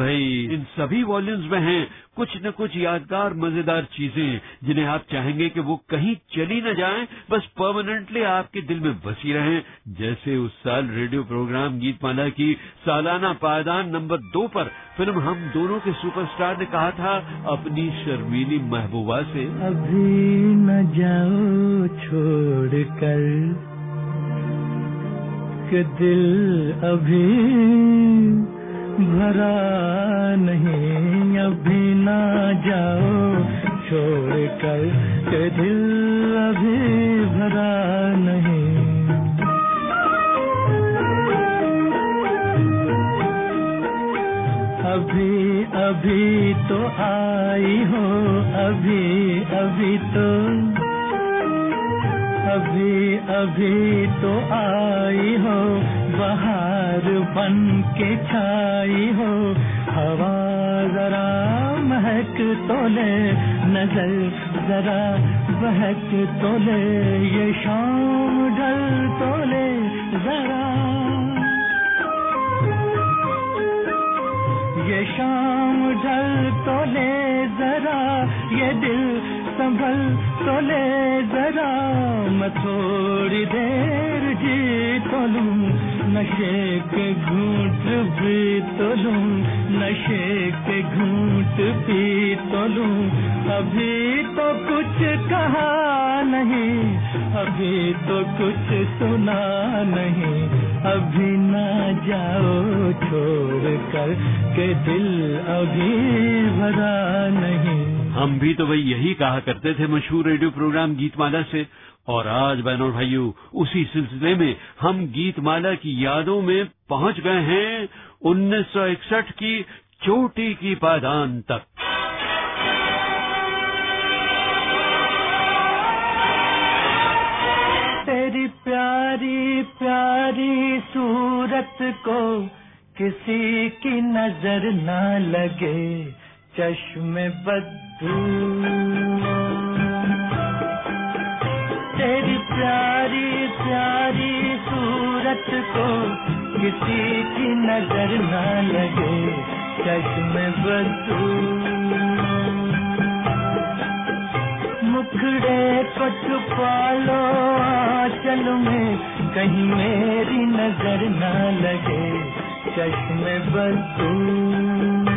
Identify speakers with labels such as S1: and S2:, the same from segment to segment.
S1: भाई। इन सभी वॉल्यूम्स में हैं कुछ न कुछ यादगार, मज़ेदार चीज़ें, जिन्हें आप चाहेंगे कि वो कहीं चली न जाएँ, बस परमानेंटली आपके दिल में बसी रहें। जैसे उस साल रेडियो प्रोग्राम गीतमाला की सालाना पायदान नंबर दो पर फ़िल्म हम दोनों के सुपरस्टार ने कहा था, अपनी शर्मीली महबूबा से।
S2: अभी न जाओ छोड़ कर के दिल अभी भरा नहीं, अभी ना जाओ। छोड़ कर के दिल अभी भरा नहीं। अभी अभी तो आई हो, अभी अभी तो अभी अभी तो आई हो, बाहर बन के छाई हो। हवा जरा महक तो ले, नज़र जरा बहक तो ले, ये शाम ढल तो ले जरा। ये शाम ढल तो ले जरा, ये दिल संभल तो ले जरा मैं थोड़ी देर जी तो लूँ नशे के घूट भी तो लूँ, नशे के घूट पी तो लूँ। अभी तो कुछ कहा नहीं, अभी तो कुछ सुना नहीं। अभी ना जाओ छोड़ कर के दिल अभी भरा नहीं।
S1: हम भी तो भाई यही कहा करते थे मशहूर रेडियो प्रोग्राम गीतमाला से। और आज बहनों भाइयों, उसी सिलसिले में हम गीतमाला की यादों में पहुँच गए हैं 1961 की चोटी की पायदान तक।
S2: तेरी प्यारी प्यारी सूरत को किसी की नज़र न लगे, चश्मे बदू तेरी प्यारी प्यारी सूरत को किसी की नज़र न लगे, चश्मे बदू मुखड़े को छुपा लो आंचल में कहीं मेरी नज़र न लगे, चश्मे बदू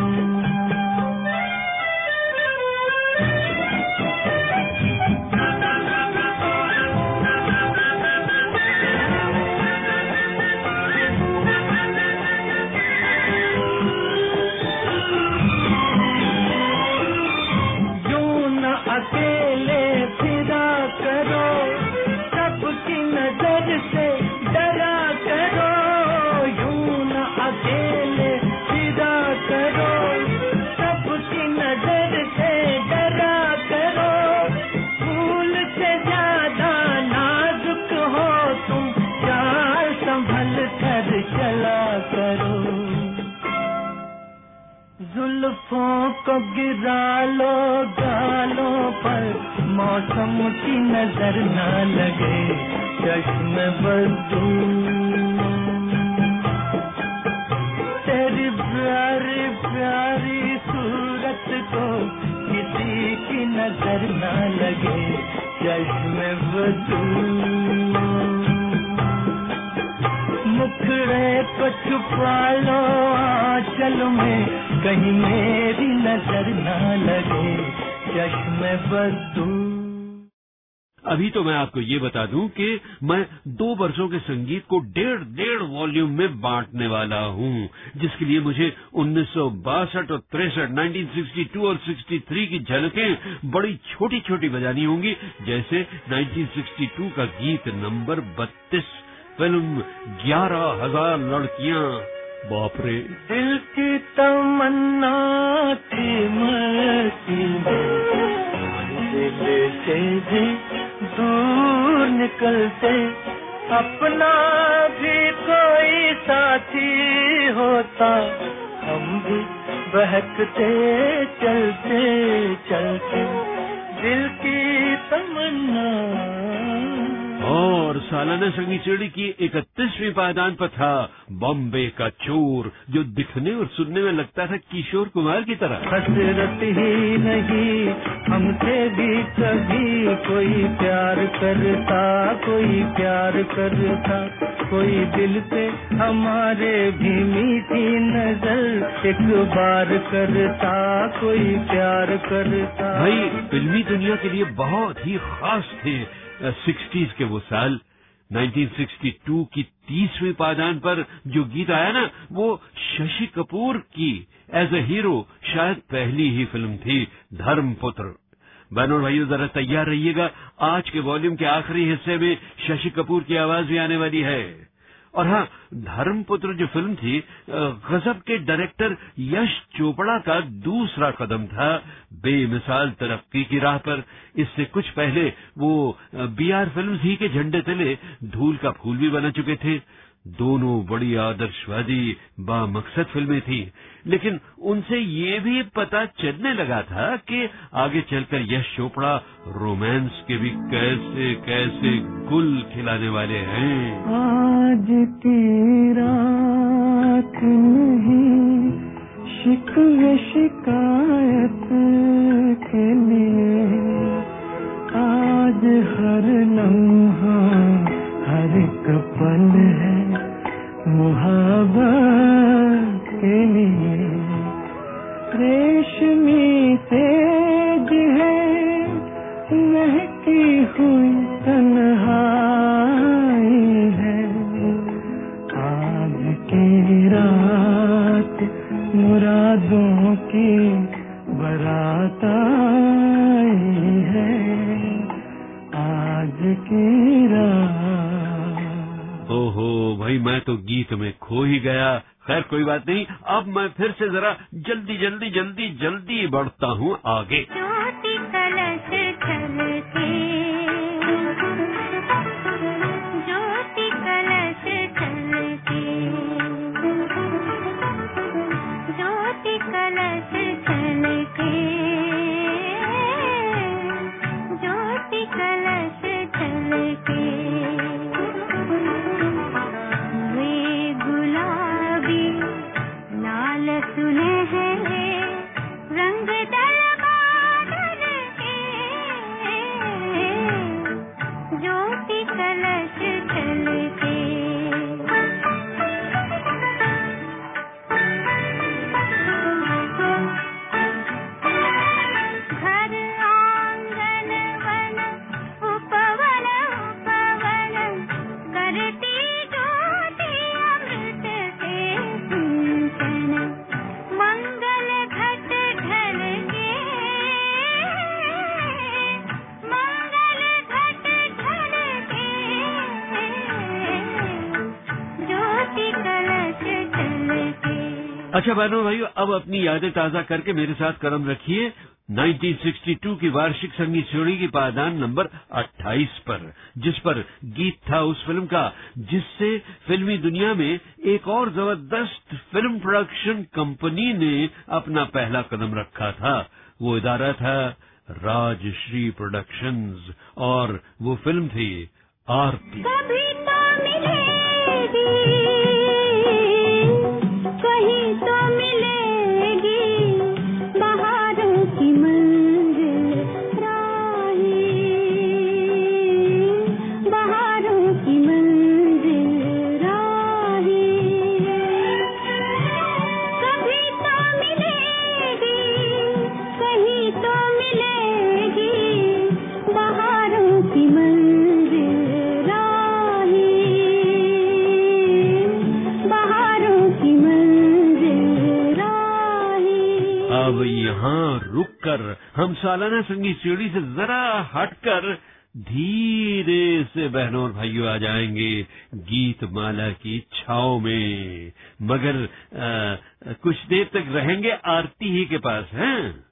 S2: जुल्फों को गिरा लो गालों पर। मौसम की नज़र न लगे, चश्मे बदू तेरी प्यारी प्यारी सूरत को किसी की नज़र न लगे, चश्मे बदू मुखड़े को छुपा लो में कहीं मेरी नज़र न लगे चश्मे
S1: अभी तो मैं आपको ये बता दूँ कि मैं दो वर्षों के संगीत को डेढ़ डेढ़ वॉल्यूम में बांटने वाला हूँ, जिसके लिए मुझे उन्नीस सौ बासठ और तिरसठ 1962 और 63 की झलकें बड़ी छोटी छोटी बजानी होंगी, जैसे 1962 का गीत नंबर 32 फ़िल्म ग्यारह हज़ार लड़कियाँ। बाप रे
S2: दिल की तमन्ना थी मस्ती दिल से भी दूर निकलते, अपना भी कोई साथी होता। हम भी बहकते, चलते चलते। दिल की तमन्ना
S1: और सालाना संगीत श्रेणी की इकतीसवीं पायदान पर था बॉम्बे का चोर जो दिखने और सुनने में लगता था किशोर कुमार की तरह।
S2: हसरत ही नहीं हमसे भी कभी कोई प्यार करता कोई प्यार करता। कोई दिल पे हमारे भी मीठी नज़र एक बार करता कोई प्यार करता।
S1: भाई फिल्मी दुनिया के लिए बहुत ही खास थे सिक्सटीज के वो साल 1962 की तीसवीं पायदान पर जो गीत आया ना, वो शशि कपूर की एज ए हीरो शायद पहली ही फ़िल्म थी, धर्मपुत्र। बहनों भाइयों, जरा तैयार रहिएगा, आज के वॉल्यूम के आखिरी हिस्से में शशि कपूर की आवाज़ भी आने वाली है। और हाँ धर्मपुत्र जो फ़िल्म थी गजब के डायरेक्टर यश चोपड़ा का दूसरा कदम था बेमिसाल तरक्की की राह पर। इससे कुछ पहले वो बीआर फ़िल्म ही के झंडे तले धूल का फूल भी बना चुके थे। दोनों बड़ी आदर्शवादी बामकसद फ़िल्में थी। लेकिन उनसे ये भी पता चलने लगा था कि आगे चलकर यश चोपड़ा रोमांस के भी कैसे कैसे गुल खिलाने वाले हैं।
S2: आज तेरा नहीं शिकवे शिकायत के लिए। आज हर लम्हा हर एक पल है। मुहब्बत के लिए रेशमी
S1: मैं तो गीत में खो ही गया। खैर, कोई बात नहीं, अब मैं फिर से जरा जल्दी जल्दी जल्दी जल्दी बढ़ता हूँ आगे। अच्छा बहनों, भाइयों, अब अपनी यादें ताज़ा करके मेरे साथ कदम रखिए। 1962 की वार्षिक संगीत श्रेणी की पायदान नंबर 28 पर, जिस पर गीत था उस फ़िल्म का, जिससे फिल्मी दुनिया में एक और ज़बरदस्त फ़िल्म प्रोडक्शन कंपनी ने अपना पहला कदम रखा था। वो इदारा था, राजश्री प्रोडक्शंस और वो फ़िल्म थी आरती। सालाना संगीत श्रेणी से जरा हटकर धीरे से बहनों और भाइयों आ जाएँगे गीत माला की छाव में। मगर आ, कुछ देर तक रहेंगे आरती ही के पास हैं?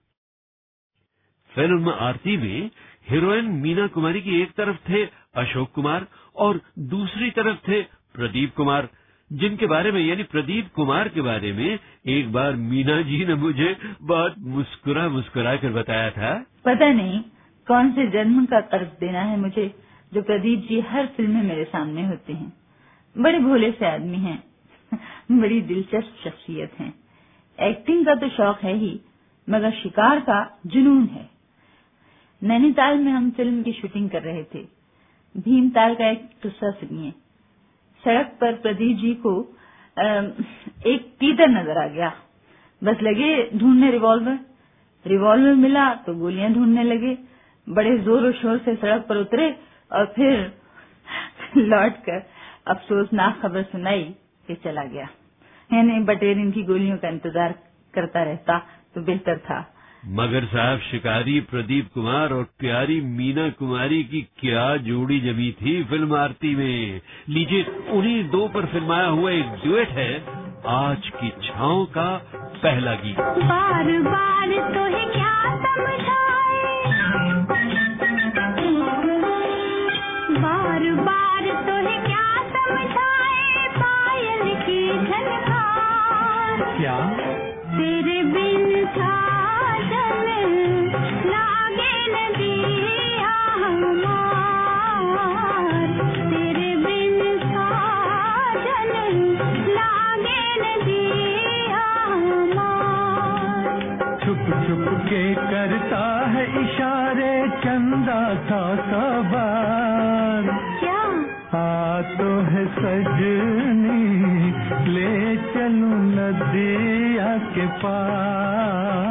S1: फ़िल्म आरती में हीरोइन मीना कुमारी की एक तरफ़ थे अशोक कुमार और दूसरी तरफ़ थे प्रदीप कुमार। जिनके बारे में, यानी प्रदीप कुमार के बारे में एक बार मीना जी ने मुझे बहुत मुस्कुरा मुस्कुरा कर बताया था।
S3: पता नहीं, कौन से जन्म का कर्ज देना है मुझे, जो प्रदीप जी हर फ़िल्म में मेरे सामने होते हैं। बड़े भोले से आदमी हैं, बड़ी दिलचस्प शख्सियत हैं। एक्टिंग का तो शौक है ही, मगर शिकार का जुनून है। नैनीताल में हम फ़िल्म की शूटिंग कर रहे थे। भीमताल का एक किस्सा सुनिए। सड़क पर प्रदीप जी को एक तीतर नज़र आ गया। बस लगे ढूँढने रिवॉल्वर। रिवॉल्वर मिला तो गोलियाँ ढूँढने लगे। बड़े ज़ोर और शोर से सड़क पर उतरे और फिर लौट कर अफसोसनाक खबर सुनाई कि चला गया। यानी बटेर इनकी गोलियों का इंतज़ार करता रहता तो बेहतर था।
S1: मगर साहब शिकारी प्रदीप कुमार और प्यारी मीना कुमारी की क्या जोड़ी जमी थी फ़िल्म आरती में। लीजिए उन्हीं दो पर फिल्माया हुआ एक ड्यूएट है आज की छाओ का पहला गीत।
S4: बार बार तो है क्या समझाए बार बार तो है क्या समझाए पायल की झनकार
S2: क्या? के पार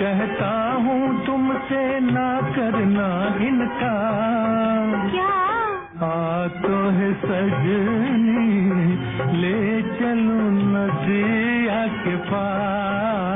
S2: कहता हूँ तुमसे ना करना इनकार।
S4: क्या?
S2: आ तो है सजनी ले चलूँ नदिया के पार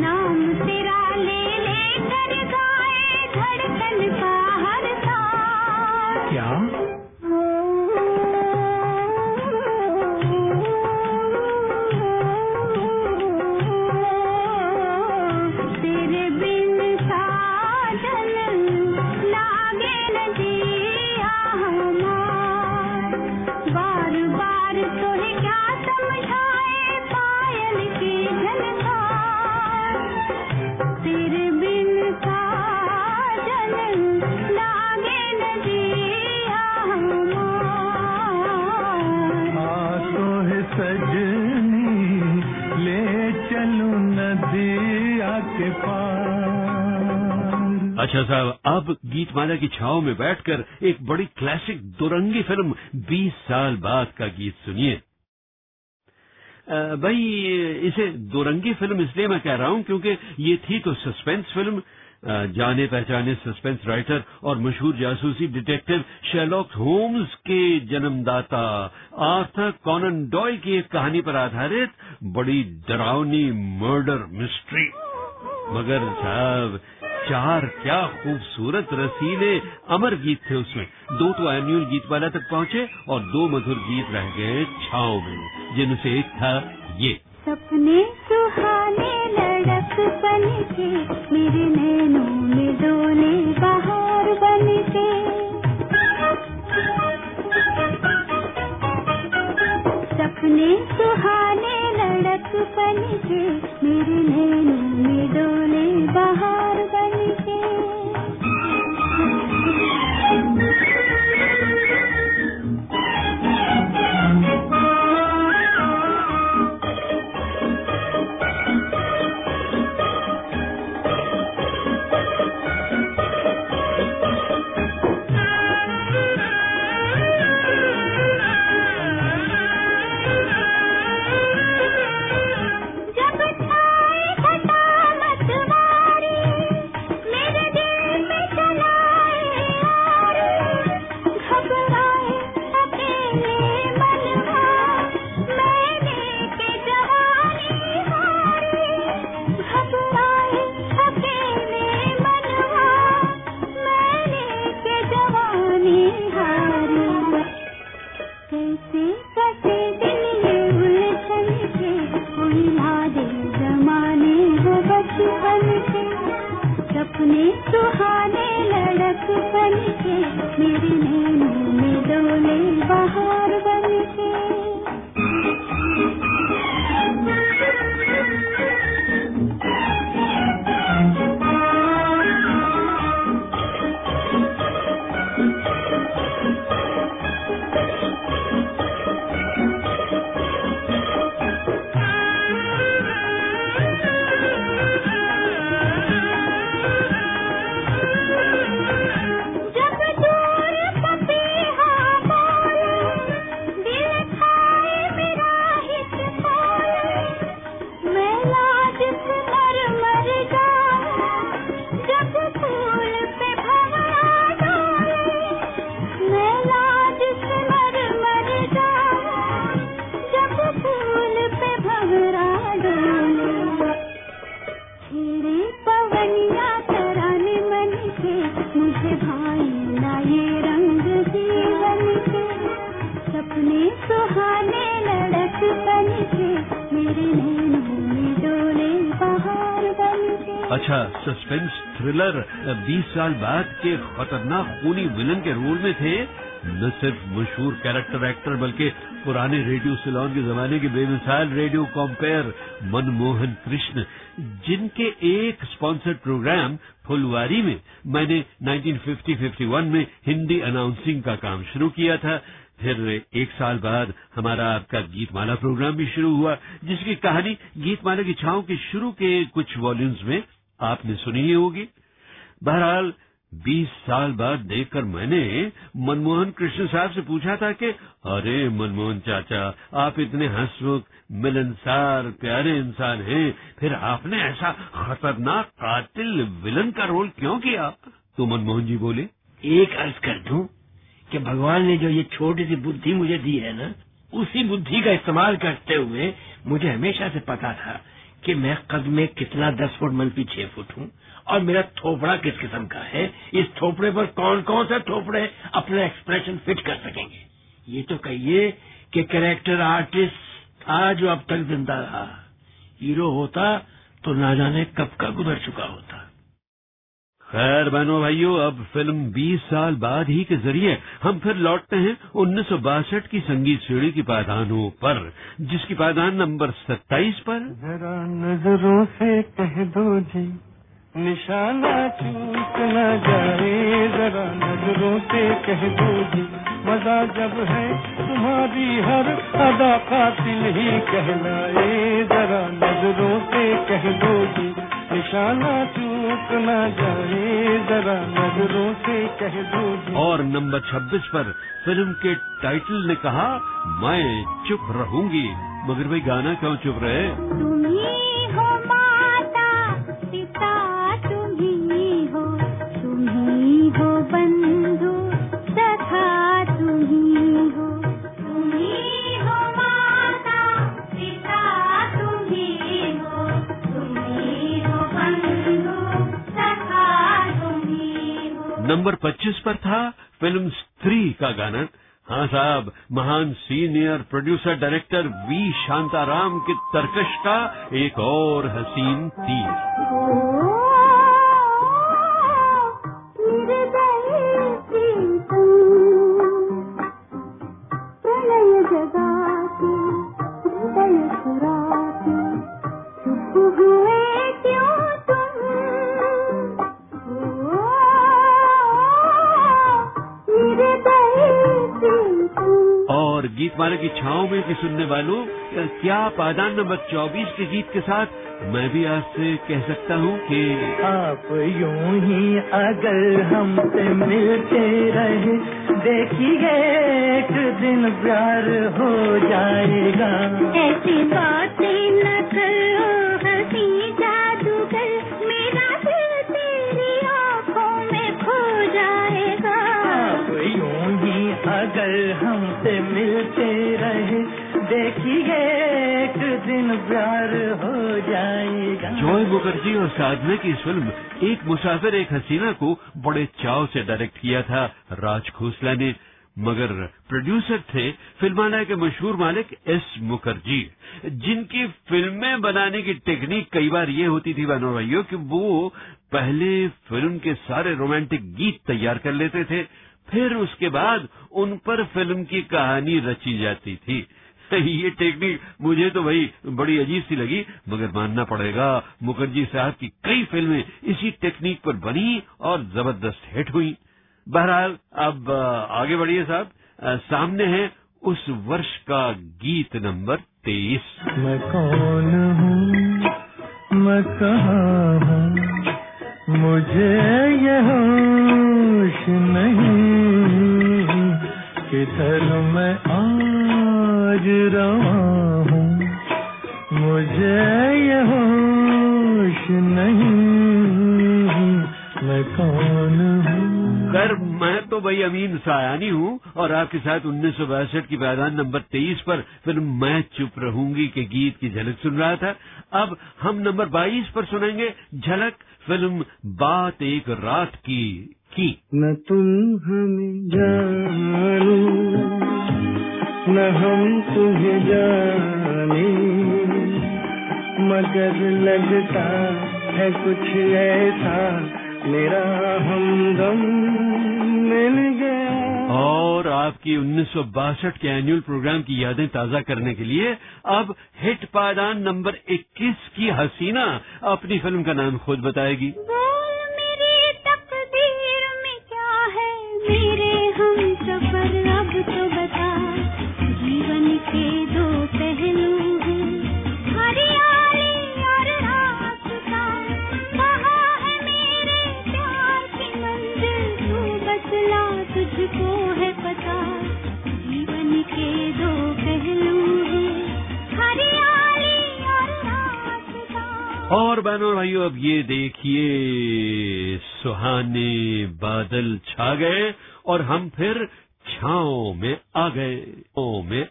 S4: नाम तेरा
S1: अच्छा साहब, अब गीतमाला की छाव में बैठकर एक बड़ी क्लासिक दुरंगी फ़िल्म 20 साल बाद का गीत सुनिए। भाई, इसे दुरंगी फ़िल्म इसलिए मैं कह रहा हूँ क्योंकि ये थी तो सस्पेंस फ़िल्म। जाने पहचाने सस्पेंस राइटर और मशहूर जासूसी डिटेक्टिव शेलॉक होम्स के जन्मदाता आर्थर कॉनन डॉय की एक कहानी पर आधारित बड़ी डरावनी मर्डर मिस्ट्री मगर साहब चार क्या खूबसूरत रसीले अमर गीत थे उसमें। दो तो एनुअल गीतमाला तक पहुँचे और दो मधुर गीत रह गए छाओ में, जिनसे एक था ये।
S4: सपने सुहाने लड़क बन के, मेरे नैनों में डोले बहार बन के। सपने सुहाने लड़क बन के, मेरे नैनों में डोले बहार बन सपने सुहाने लड़क बन के मेरे नैनों
S1: थ्रिलर 20 साल बाद के खतरनाक खूनी विलन के रोल में थे, न सिर्फ़ मशहूर कैरेक्टर एक्टर बल्कि पुराने रेडियो सिलोन के जमाने के बेमिसाल रेडियो कॉम्पेयर मनमोहन कृष्ण, जिनके एक स्पॉन्सर्ड प्रोग्राम फुलवारी में, मैंने 1950-51 में हिंदी अनाउंसिंग का काम शुरू किया था। फिर एक साल बाद हमारा आपका गीतमाला प्रोग्राम भी शुरू हुआ, जिसकी कहानी गीतमाला की छाओं के शुरू के कुछ वॉल्यूम्स में आपने सुनी ही होगी। बहरहाल 20 साल बाद देखकर मैंने मनमोहन कृष्ण साहब से पूछा था कि, अरे मनमोहन चाचा, आप इतने हंसमुख, मिलनसार, प्यारे इंसान हैं, फिर आपने ऐसा खतरनाक कातिल विलन का रोल क्यों किया? तो मनमोहन जी बोले,
S5: एक अर्ज़ कर दूँ कि भगवान ने जो ये छोटी सी बुद्धि मुझे दी है ना, उसी बुद्धि का इस्तेमाल करते हुए मुझे हमेशा से पता था कि मैं कद में कितना दस फुट मन की छह फुट हूँ? और मेरा थोपड़ा किस किस्म का है? इस थोपड़े पर कौन कौन सा थोपड़े अपना एक्सप्रेशन फिट कर सकेंगे? ये तो कहिए कि कैरेक्टर आर्टिस्ट था जो अब तक ज़िंदा रहा। हीरो होता तो ना जाने कब का गुजर चुका होता।
S1: खैर बहनों भाइयों, अब फ़िल्म 20 साल बाद ही के ज़रिए हम फिर लौटते हैं उन्नीस सौ बासठ की संगीत सीढ़ी की पायदानों पर, जिसकी पायदान नंबर 27 पर।
S2: जरा नज़रों से कह दो जी, निशाना चूक न जाए। जरा नज़रों से कह दो जी, मज़ा जब है तुम्हारी हर अदा कातिल ही कहलाए। जरा नज़रों से कह दो जी निशाना चूक न जाए जरा नज़रों से कह दो।
S1: और नंबर 26 पर फ़िल्म के टाइटल ने कहा मैं चुप रहूँगी। मगर भाई गाना क्यों चुप रहे?
S4: तुम्ही
S1: नंबर 25 पर था, फ़िल्म स्त्री का गाना। हाँ साहब, महान senior producer, director V Shantaram के तर्कश का एक और हसीन तीर। और की छाओं में भी सुनने वालों क्या पादान नंबर 24 के गीत के साथ मैं भी आज से कह सकता हूँ कि
S2: आप यूँ ही अगर हमसे मिलते रहे देखिए एक दिन प्यार हो जाएगा।
S4: ऐसी बातें न करो हँसी जादूगर मेरा दिल तेरी आँखों में खो जाएगा।
S2: आप यूँ ही अगर हमसे मिलते देखिए एक दिन प्यार हो जाएगा।
S1: जॉय मुखर्जी और साधना की फ़िल्म, एक मुसाफिर, एक हसीना को बड़े चाव से डायरेक्ट किया था राज खोसला ने। मगर प्रोड्यूसर थे फिल्माना के मशहूर मालिक एस मुखर्जी, जिनकी फ़िल्में बनाने की टेक्निक कई बार ये होती थी बहनों भाइयों कि वो पहले फ़िल्म के सारे रोमांटिक गीत तैयार कर लेते थे, फिर उसके बाद उन पर फ़िल्म की कहानी रची जाती थी। ये टेक्निक मुझे तो भाई बड़ी अजीब सी लगी। मगर मानना पड़ेगा, मुखर्जी साहब की कई फ़िल्में इसी टेक्निक पर बनी और ज़बरदस्त हिट हुई। बहरहाल, अब आगे बढ़िए साहब। सामने है उस वर्ष का गीत नंबर तेईस।
S2: मैं कौन हूँ? मैं कहाँ मुझे ये होश नहीं किधर मैं आज रवा हूँ। मुझे ये होश नहीं। मैं कौन हूँ?
S1: खैर मैं तो भाई अमीन सायानी हूँ और आपके साथ उन्नीस सौ बासठ की पायदान नंबर तेईस पर फ़िल्म मैं चुप रहूँगी के गीत की झलक सुन रहा था। अब हम नंबर बाईस पर सुनेंगे झलक फ़िल्म बात एक रात की की।
S2: न तुम हमें जानो। न हम तुम्हें जाने, मगर लगता है कुछ ऐसा, मेरा हमदम मिल गया।
S1: और आपकी उन्नीस सौ बासठ के एनुअल प्रोग्राम की यादें ताज़ा करने के लिए अब हिट पायदान नंबर 21 की हसीना अपनी फ़िल्म का नाम खुद बताएगी।
S4: और
S1: बहनों भाइयों, अब ये देखिए, सुहाने बादल छा गए और हम फिर छाओ में आ गए। छाओं में।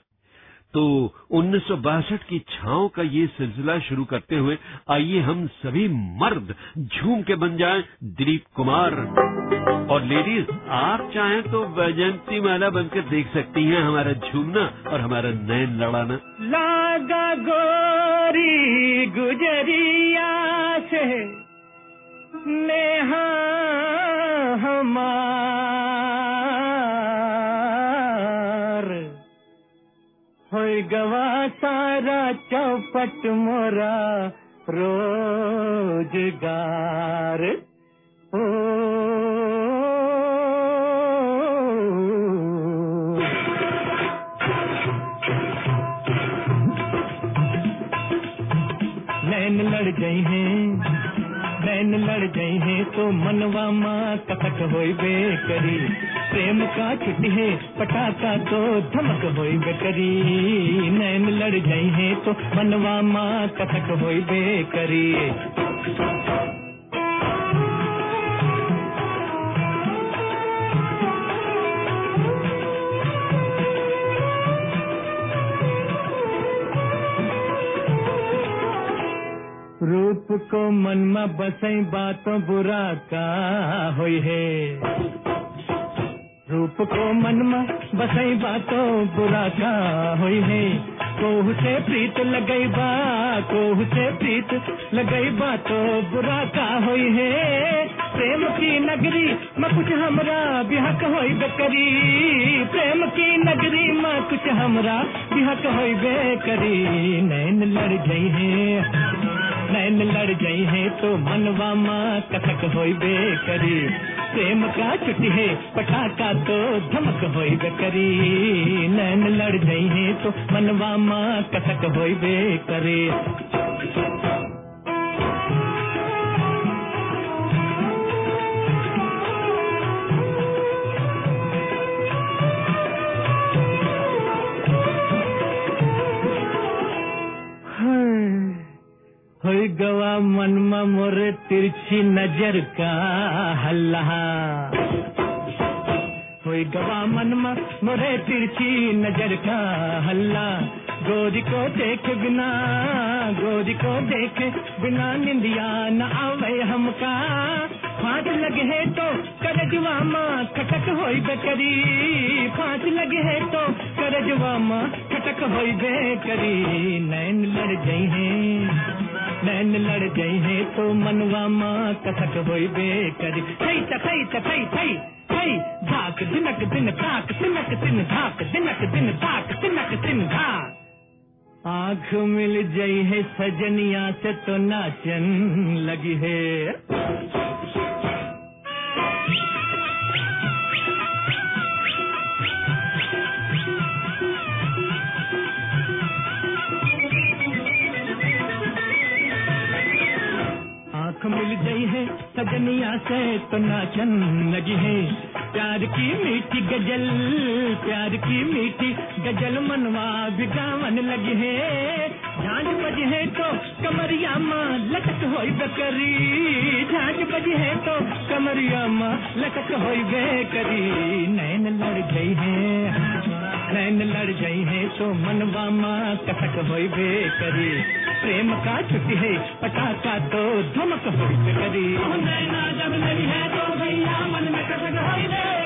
S1: तो उन्नीस सौ बासठ की छाओं का ये सिलसिला शुरू करते हुए आइए हम सभी मर्द झूम के बन जाएँ दिलीप कुमार। और लेडीज़, आप चाहें तो वैजंती माला बनकर देख सकती हैं हमारा झूमना और हमारा नयन लड़ाना।
S2: लागा गोरी गुजरिया से नेहा हमार। होय गवा सारा चौपट मोरा रोज़गार। ओ तो मनवा माँ कथक होई बे करी प्रेम का छुट्टी है, पटाखा तो धमक होई बे करी नैन लड़ जाई है तो मनवा माँ कथक होई बे को मन में बसई बातों बुरा का होई है। रूप को मन में बसई बातों बुरा का होई है। कोह से प्रीत लगई बा, कोह से प्रीत लगई बा तो बुरा का होई है। प्रेम की नगरी में कुछ हमरा बिहक होई बेकरी। प्रेम की नगरी में कुछ हमरा बिहक होई बेकरी। नैन लड़ गई है। नैन लड़ गई है तो मनवा माँ कथक होई बेकरी। प्रेम का चुटी है, पटाखा तो धमक होई बेकरी। नैन लड़ गई है तो मनवा माँ कथक होई बेकरी। होई तिरछी नज़र का हल्ला। होई गवा मन मोरे तिरछी नज़र का हल्ला। गोरी को देख बिना गोरी को देख बिना निंदिया न आवे हमका। फांस लगे है तो करजवा माँ खटक होई बेकरी। फांस लगे है तो करजवा माँ खटक होई बेकरी। नैन लड़ गई है। नैन लड़ गई है तो मनवा माँ कथक होई बेकरी। थई थई थई थई थई धाक दिनक, दिन धाक तिनक दिन धाक, दिनक, दिन धाक आँख मिल गई है सजनिया से तो नाचन लगी है। मिल गई है, सजनिया से तो नाचन लगी है। प्यार की मीठी गज़ल, प्यार की मीठी गज़ल मनवा बिगावन लगी है। झांझ बजी है तो कमरिया माँ लटक होई बेकरी। झांझ बजी है तो कमरिया माँ लटक होई बेकरी। नैन लड़ गई है नैन लड़ जाई है तो मन बामा कथक हो बेकरी प्रेम का छुट्टी है, पटाखा तो धमक हो करी। नैना जब नहीं है तो भैया मन में कथक हो